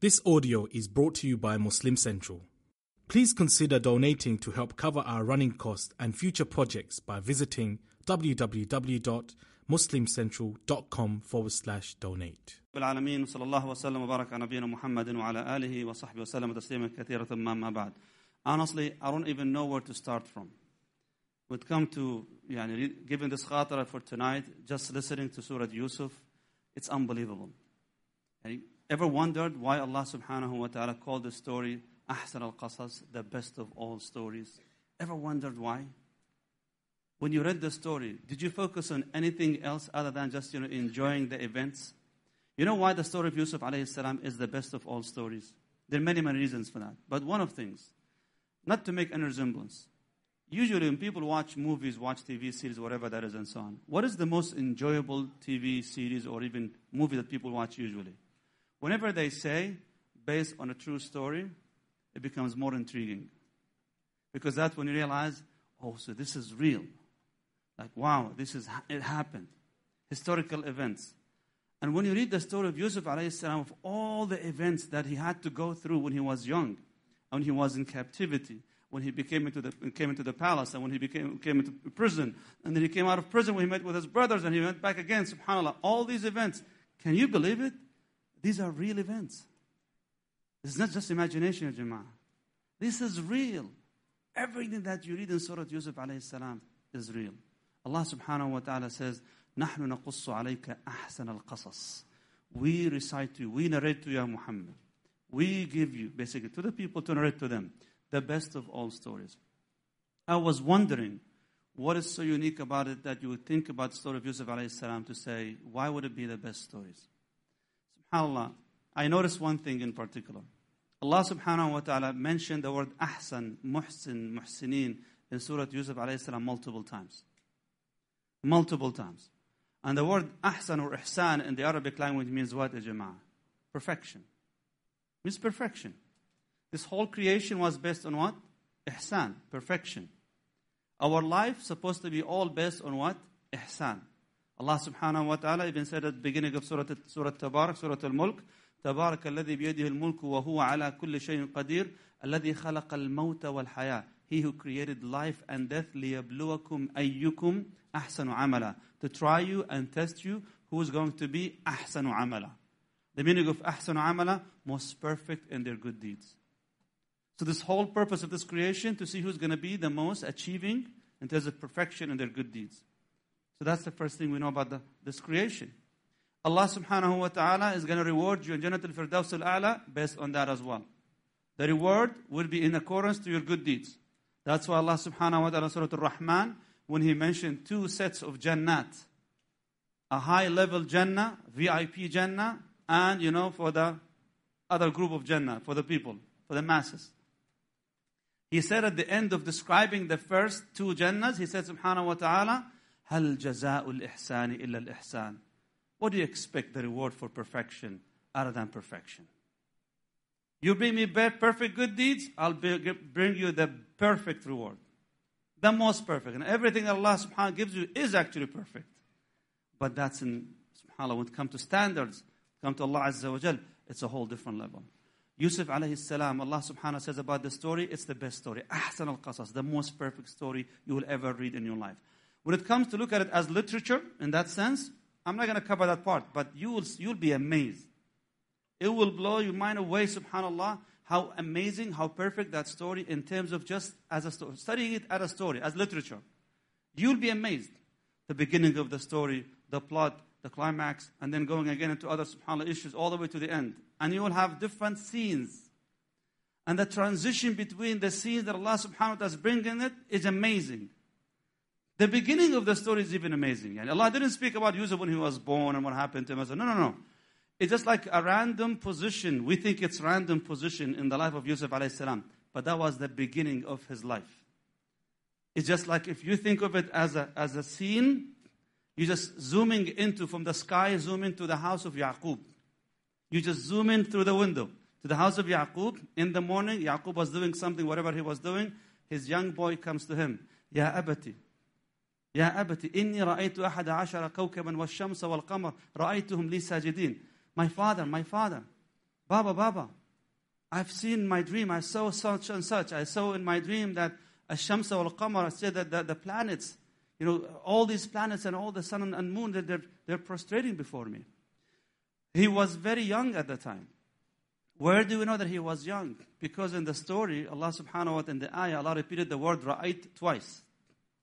This audio is brought to you by Muslim Central. Please consider donating to help cover our running costs and future projects by visiting www.muslimcentral.com forward slash donate. Honestly, I don't even know where to start from. We'd come to يعني, given this khatira for tonight, just listening to Surah Yusuf, it's unbelievable. Ever wondered why Allah subhanahu wa ta'ala called the story Ahsan al-Qasas, the best of all stories? Ever wondered why? When you read the story, did you focus on anything else other than just you know, enjoying the events? You know why the story of Yusuf alayhi salam is the best of all stories? There are many, many reasons for that. But one of things, not to make any resemblance. Usually when people watch movies, watch TV series, whatever that is and so on, what is the most enjoyable TV series or even movie that people watch usually? Whenever they say, based on a true story, it becomes more intriguing. Because that's when you realize, oh, so this is real. Like, wow, this is, it happened. Historical events. And when you read the story of Yusuf salam, of all the events that he had to go through when he was young, when he was in captivity, when he became into the, came into the palace, and when he became, came into prison, and then he came out of prison when he met with his brothers, and he went back again, subhanAllah. All these events, can you believe it? These are real events. This is not just imagination, ya Jama'ah. This is real. Everything that you read in Surah Yusuf alayhi salam is real. Allah subhanahu wa ta'ala says, نحن نقص عليك أحسن القصص. We recite to you, we narrate to you, Muhammad. We give you, basically, to the people to narrate to them, the best of all stories. I was wondering, what is so unique about it that you would think about the story of Yusuf alayhi salam to say, why would it be the best stories? SubhanAllah, I noticed one thing in particular. Allah subhanahu wa ta'ala mentioned the word ahsan, muhsin, muhsinin in Surah Yusuf alayhi salam multiple times. Multiple times. And the word ahsan or ihsan in the Arabic language means what, jama'ah? Perfection. Means perfection. This whole creation was based on what? Ihsan, perfection. Our life supposed to be all based on what? Ihsan. Allah subhanahu wa ta'ala even said at the beginning of Surah, Surah Tabarak, Surah Al-Mulk, تبارك الذي بيده الملك وهو على كل شيء قدير الذي خلق الموت والحياة He who created life and death ليبلوكم أيكم أحسن عملا To try you and test you who is going to be أحسن عملا The meaning of أحسن عملا most perfect in their good deeds. So this whole purpose of this creation to see who's going to be the most achieving in terms of perfection in their good deeds. So that's the first thing we know about the, this creation. Allah subhanahu wa ta'ala is going to reward you in Jannat al-Firdaus al-A'la based on that as well. The reward will be in accordance to your good deeds. That's why Allah subhanahu wa ta'ala Surah Al-Rahman, when He mentioned two sets of Jannat, a high level Jannah, VIP Jannah, and you know, for the other group of Jannah, for the people, for the masses. He said at the end of describing the first two Jannahs, He said subhanahu wa ta'ala, Hal jaza'ul ihsani illa ihsan. What do you expect the reward for perfection other than perfection? You bring me perfect good deeds, I'll bring you the perfect reward. The most perfect. And everything Allah subhanahu wa Taala gives you is actually perfect. But that's in, subhanAllah, when it comes to standards, come to Allah Azza wa Jal, it's a whole different level. Yusuf alayhi salam, Allah subhanahu says about the story, it's the best story. Ahsan al-Qasas, the most perfect story you will ever read in your life. When it comes to look at it as literature, in that sense, I'm not going to cover that part, but you will, you'll be amazed. It will blow your mind away, subhanAllah, how amazing, how perfect that story in terms of just as a story, studying it as a story, as literature. You'll be amazed. The beginning of the story, the plot, the climax, and then going again into other subhanAllah issues all the way to the end. And you will have different scenes. And the transition between the scenes that Allah subhanahu wa ta'ala is bringing it is amazing. The beginning of the story is even amazing. And Allah didn't speak about Yusuf when he was born and what happened to him. No, no, no. It's just like a random position. We think it's random position in the life of Yusuf alayhi salam. But that was the beginning of his life. It's just like if you think of it as a, as a scene, you're just zooming into from the sky, zoom into the house of Yaqub. You just zoom in through the window to the house of Yaqub. In the morning, Yaqub was doing something, whatever he was doing. His young boy comes to him. Ya abati, يا أبت إني رأيت أحد عشر كوكبا والشمس والقمر رأيتهم لي ساجدين My father, my father, Baba, Baba, I've seen my dream. I saw such and such. I saw in my dream that Ash-Shamsa wal Qamar, I said that the, the, planets, you know, all these planets and all the sun and moon, they're, they're prostrating before me. He was very young at the time. Where do we know that he was young? Because in the story, Allah subhanahu wa ta'ala, in the ayah, Allah repeated the word ra'ait twice,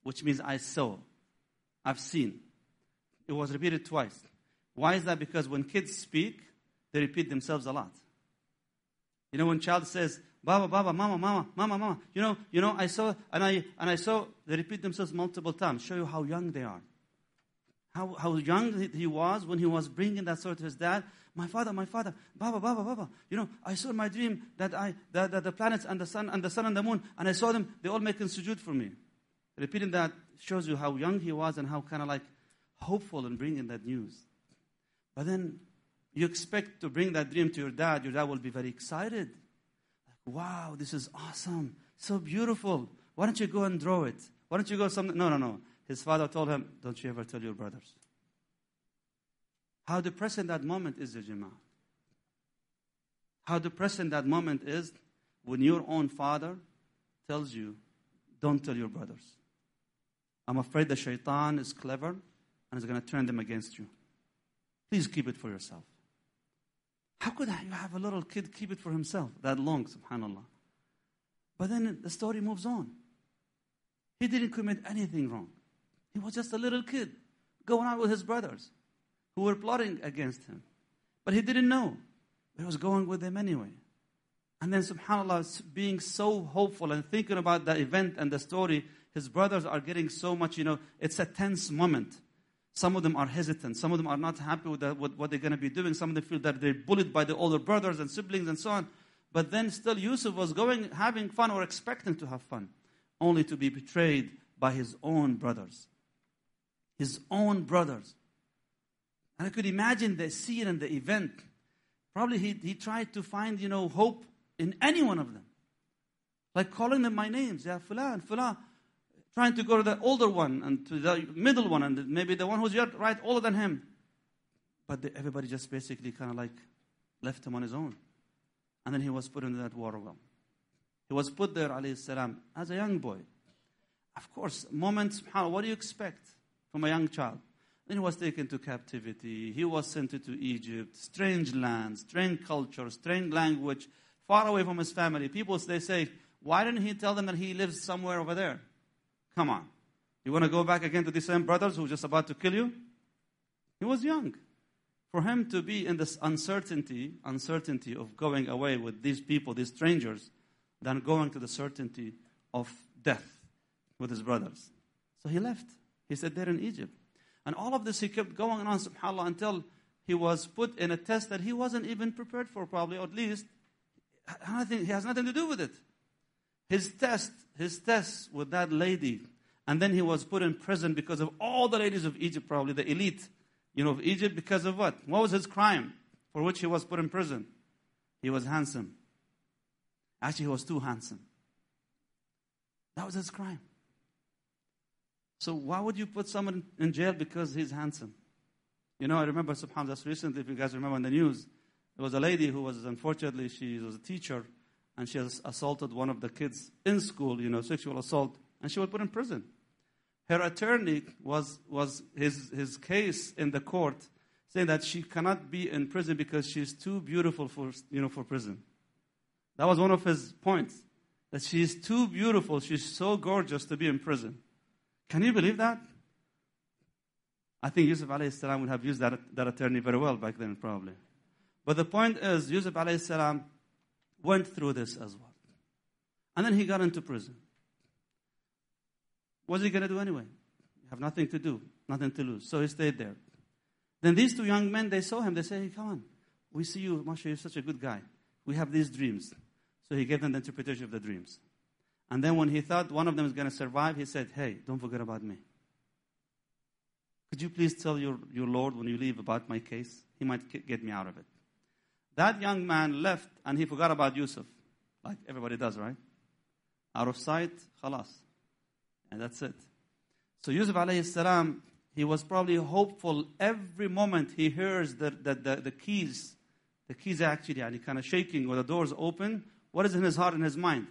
which means I saw. I've seen. It was repeated twice. Why is that? Because when kids speak, they repeat themselves a lot. You know, when child says, Baba, Baba, Mama, Mama, Mama, Mama, you know, you know, I saw, and I, and I saw, they repeat themselves multiple times, show you how young they are. How, how young he was when he was bringing that sword to his dad, my father, my father, Baba, Baba, Baba. You know, I saw in my dream that I that, that the planets and the sun and the sun and the moon, and I saw them, they all making sujood for me. Repeating that shows you how young he was and how kind of like hopeful in bringing that news. But then you expect to bring that dream to your dad, your dad will be very excited. Like, wow, this is awesome. So beautiful. Why don't you go and draw it? Why don't you go something? No, no, no. His father told him, Don't you ever tell your brothers. How depressing that moment is, Jama'ah. How depressing that moment is when your own father tells you, don't tell your brothers. I'm afraid the shaitan is clever and is going to turn them against you. Please keep it for yourself. How could you have a little kid keep it for himself that long, subhanAllah? But then the story moves on. He didn't commit anything wrong. He was just a little kid going out with his brothers who were plotting against him. But he didn't know. He was going with them anyway. And then, subhanAllah, being so hopeful and thinking about the event and the story, his brothers are getting so much, you know, it's a tense moment. Some of them are hesitant. Some of them are not happy with, the, with what they're going to be doing. Some of them feel that they're bullied by the older brothers and siblings and so on. But then still, Yusuf was going, having fun or expecting to have fun, only to be betrayed by his own brothers. His own brothers. And I could imagine the scene and the event. Probably he, he tried to find, you know, hope in any one of them. Like calling them by names. Yeah, Fulan, Fulan. Trying to go to the older one and to the middle one and maybe the one who's right older than him. But the, everybody just basically kind of like left him on his own. And then he was put into that water well. He was put there, alayhi salam, as a young boy. Of course, moments, what do you expect from a young child? Then he was taken to captivity. He was sent to Egypt, strange land, strange culture, strange language, far away from his family. People, they say, why didn't he tell them that he lives somewhere over there? Come on. You want to go back again to the same brothers who were just about to kill you? He was young. For him to be in this uncertainty, uncertainty of going away with these people, these strangers, than going to the certainty of death with his brothers. So he left. He said, They're in Egypt. And all of this he kept going on, subhanAllah, until he was put in a test that he wasn't even prepared for, probably, or at least he has nothing to do with it. His test, his test with that lady, and then he was put in prison because of all the ladies of Egypt, probably the elite, you know, of Egypt, because of what? What was his crime for which he was put in prison? He was handsome. Actually, he was too handsome. That was his crime. So why would you put someone in jail because he's handsome? You know, I remember, subhanAllah, just recently, if you guys remember in the news, there was a lady who was, unfortunately, she was a teacher, and she has assaulted one of the kids in school, you know, sexual assault, and she was put in prison. Her attorney was, was his, his case in the court saying that she cannot be in prison because she's too beautiful for, you know, for prison. That was one of his points. That she is too beautiful, she's so gorgeous to be in prison. Can you believe that? I think Yusuf salam would have used that, that attorney very well back then, probably. But the point is, Yusuf salam went through this as well. And then he got into prison. What's he going to do anyway? You have nothing to do, nothing to lose. So he stayed there. Then these two young men, they saw him. They say, hey, come on. We see you, Masha, you're such a good guy. We have these dreams. So he gave them the interpretation of the dreams. And then when he thought one of them is going to survive, he said, Hey, don't forget about me. Could you please tell your, your Lord when you leave about my case? He might get me out of it. That young man left and he forgot about Yusuf, like everybody does, right? Out of sight, khalas. And that's it. So Yusuf alayhi salam, he was probably hopeful every moment he hears the, the, the, the keys the keys actually yani, kind of shaking or the doors open, what is in his heart and his mind?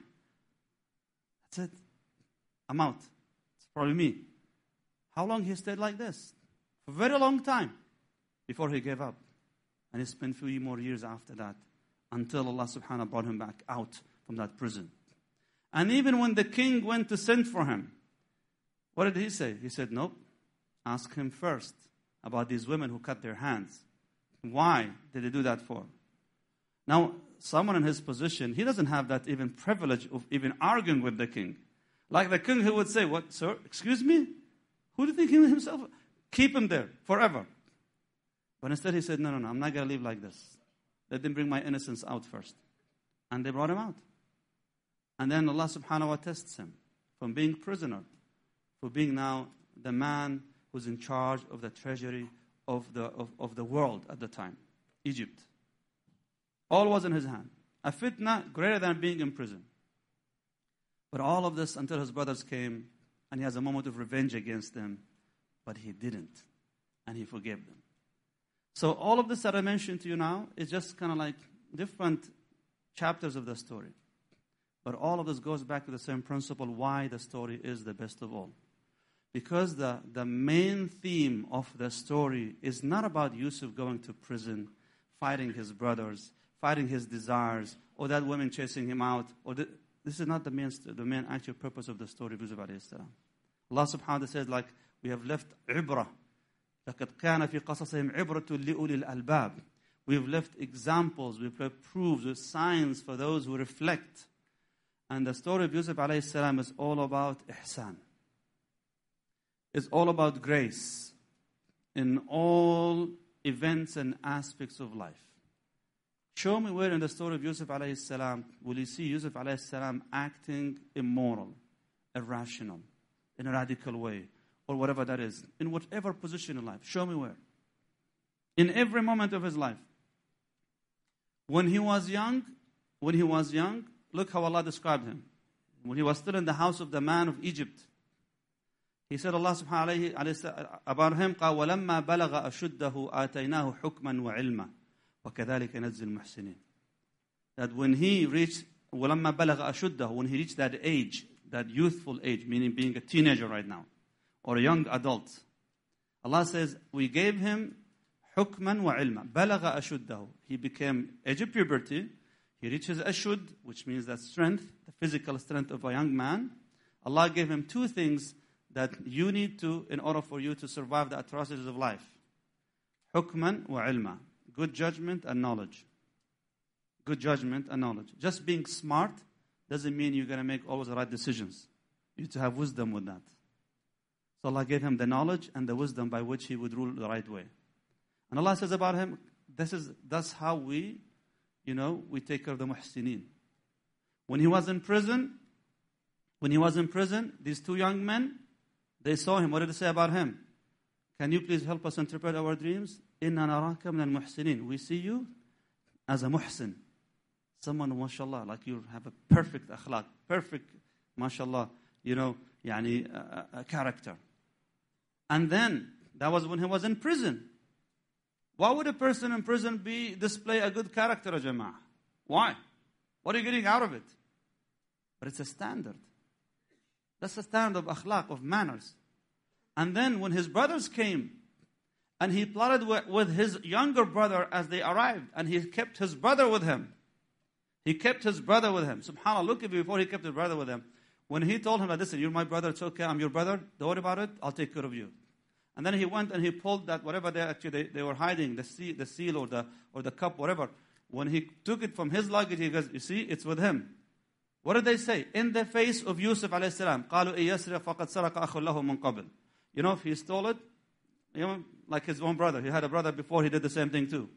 That's it. I'm out. It's probably me. How long he stayed like this? For a very long time before he gave up. And he spent few more years after that until Allah subhanahu wa brought him back out from that prison. And even when the king went to send for him, what did he say? He said, Nope, ask him first about these women who cut their hands. Why did they do that for? Now, someone in his position, he doesn't have that even privilege of even arguing with the king. Like the king who would say, What, sir? Excuse me? Who do you think he himself? Keep him there forever. But instead he said, No, no, no, I'm not going to live like this. Let them bring my innocence out first. And they brought him out. And then Allah subhanahu wa ta'ala tests him from being prisoner for being now the man who's in charge of the treasury of the, of, of the world at the time, Egypt. All was in his hand. A fitna greater than being in prison. But all of this until his brothers came and he has a moment of revenge against them, but he didn't. And he forgave them. So all of this that I mentioned to you now is just kind of like different chapters of the story. But all of this goes back to the same principle why the story is the best of all. Because the, the main theme of the story is not about Yusuf going to prison, fighting his brothers, fighting his desires, or that woman chasing him out. Or the, this is not the main, the main actual purpose of the story of Yusuf. Allah subhanahu wa ta'ala says, like, we have left ibra. لَقَدْ كَانَ فِي قَصَصِهِمْ عِبْرَةٌ لِأُولِي الْأَلْبَابِ We've left examples, we've left proofs, with signs for those who reflect. And the story of Yusuf alayhi salam is all about ihsan is all about grace in all events and aspects of life. Show me where in the story of Yusuf alayhi salam will you see Yusuf alayhi salam acting immoral, irrational, in a radical way, or whatever that is, in whatever position in life. Show me where. In every moment of his life. When he was young, when he was young, look how Allah described him. When he was still in the house of the man of Egypt, he said Allah subhanahu wa ta'ala about him قال ولما بلغ أشده آتيناه حكما وعلما وكذلك نجزي المحسنين that when he reached ولما بلغ أشده when he reached that age that youthful age meaning being a teenager right now or a young adult. Allah says, We gave him hukman wa ilma. Balaga ashuddahu. He became age of puberty. He reaches ashud, which means that strength, the physical strength of a young man. Allah gave him two things that you need to in order for you to survive the atrocities of life. Hukman wa ilma. Good judgment and knowledge. Good judgment and knowledge. Just being smart doesn't mean you're going to make always the right decisions. You need to have wisdom with that. So Allah gave him the knowledge and the wisdom by which he would rule the right way. And Allah says about him, this is that's how we, you know, we take care of the muhsinin. When he was in prison, when he was in prison, these two young men, they saw him. What did they say about him? Can you please help us interpret our dreams? Inna naraka min al-muhsinin. We see you as a muhsin. Someone, mashallah, like you have a perfect akhlaq, perfect, mashallah, you know, yani, a, a character. And then, that was when he was in prison. Why would a person in prison be display a good character, Jama'ah? Why? What are you getting out of it? But it's a standard. That's a standard of akhlaq, of manners. And then when his brothers came, and he plotted with his younger brother as they arrived, and he kept his brother with him. He kept his brother with him. SubhanAllah, look at before he kept his brother with him. When he told him, listen, you're my brother, it's okay, I'm your brother, don't worry about it, I'll take care of you. And then he went and he pulled that, whatever they actually they, they were hiding, the seal, the seal or the or the cup, whatever. When he took it from his luggage, he goes, you see, it's with him. What did they say? In the face of Yusuf alayhi salam, قالوا إن فقد سرق أخ له من قبل. You know, if he stole it, you know, like his own brother. He had a brother before, he did the same thing too.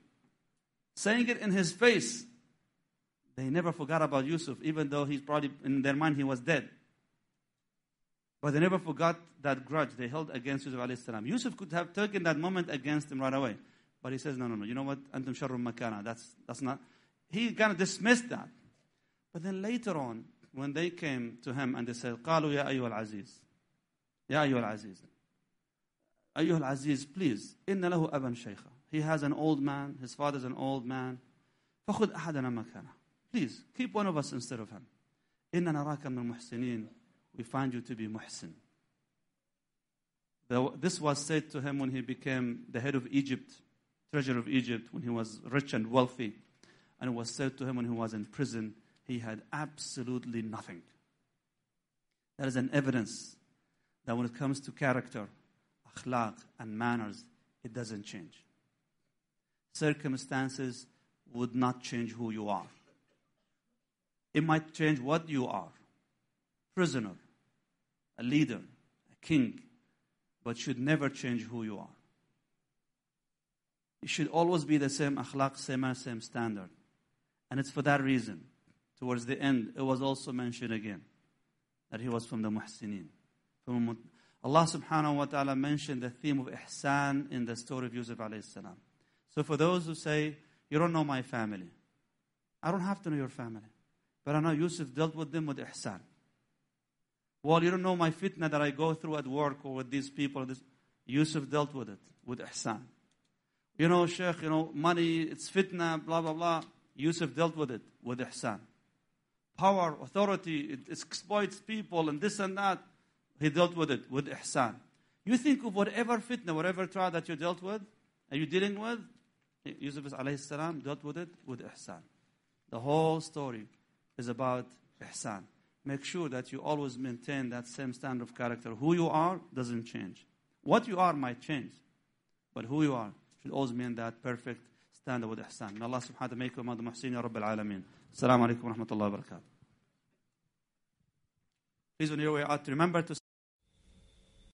Saying it in his face, they never forgot about Yusuf, even though he's probably, in their mind, he was dead. But they never forgot that grudge they held against Yusuf alayhi salam. Yusuf could have taken that moment against him right away. But he says, no, no, no. You know what? Antum sharrum makana. That's, that's not. He kind of dismissed that. But then later on, when they came to him and they said, قالوا يا أيها العزيز يا أيها العزيز أيها العزيز please إن له أبا شيخا He has an old man, his father's an old man. فخذ أحدنا مكانه. Please, keep one of us instead of him. إن نراك من المحسنين. we find you to be muhsin. This was said to him when he became the head of Egypt, treasurer of Egypt, when he was rich and wealthy. And it was said to him when he was in prison, he had absolutely nothing. That is an evidence that when it comes to character, akhlaq, and manners, it doesn't change. Circumstances would not change who you are. It might change what you are prisoner, a leader, a king, but should never change who you are. It should always be the same akhlaq, same same standard. And it's for that reason, towards the end, it was also mentioned again that he was from the muhsinin. From Allah subhanahu wa ta'ala mentioned the theme of ihsan in the story of Yusuf alayhi salam. So for those who say, you don't know my family, I don't have to know your family. But I know Yusuf dealt with them with ihsan. Well, you don't know my fitna that I go through at work or with these people. This, Yusuf dealt with it with ihsan. You know, Sheikh, you know, money, it's fitna, blah, blah, blah. Yusuf dealt with it with ihsan. Power, authority, it exploits people and this and that. He dealt with it with ihsan. You think of whatever fitna, whatever trial that you dealt with, are you dealing with? Yusuf dealt with it with ihsan. The whole story is about ihsan. Make sure that you always maintain that same standard of character. Who you are doesn't change. What you are might change, but who you are should always maintain that perfect standard with ihsan. May Allah subhanahu wa ta'ala make you among the muhsin ya Rabbil alameen. Assalamu alaikum wa rahmatullahi wa barakatuh. Please, when you're way out, remember to